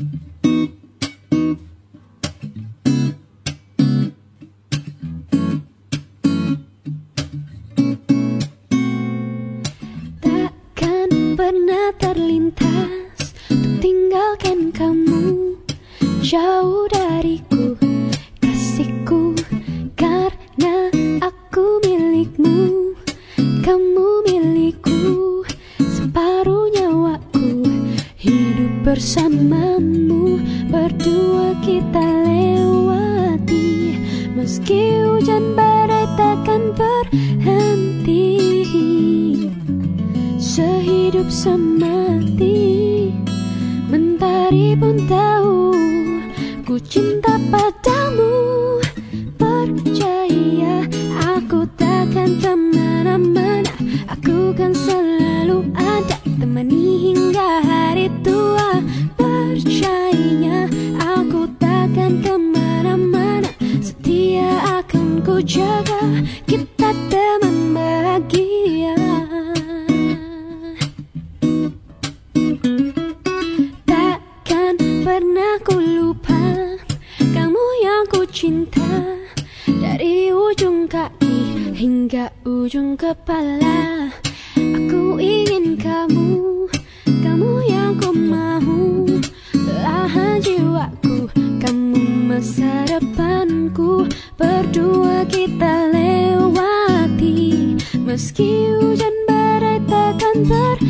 Takkan pernah terlintas Untuk tinggalkan kamu. Jauh dariku Kasihku Karena aku milikmu. Kamu bersamamu. Berdua kita lewati. Meski hujan badai takkan berhenti. Sehidup semati. Mentari pun tahu Ku cinta padamu. Percaya Aku takkan ke mana-mana. Aku kan selalu ada Temani hingga hari tua pernah ku lupa Kamu yang ku cinta. Dari ujung kaki hingga ujung kepala Aku ingin kamu Kamu yang ku mau Belahan jiwaku Kamu masa depanku. Berdua kita lewati Meski hujan badai takkan berhenti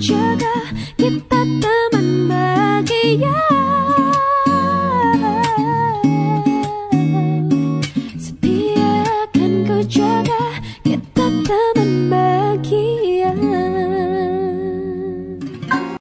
这觉得。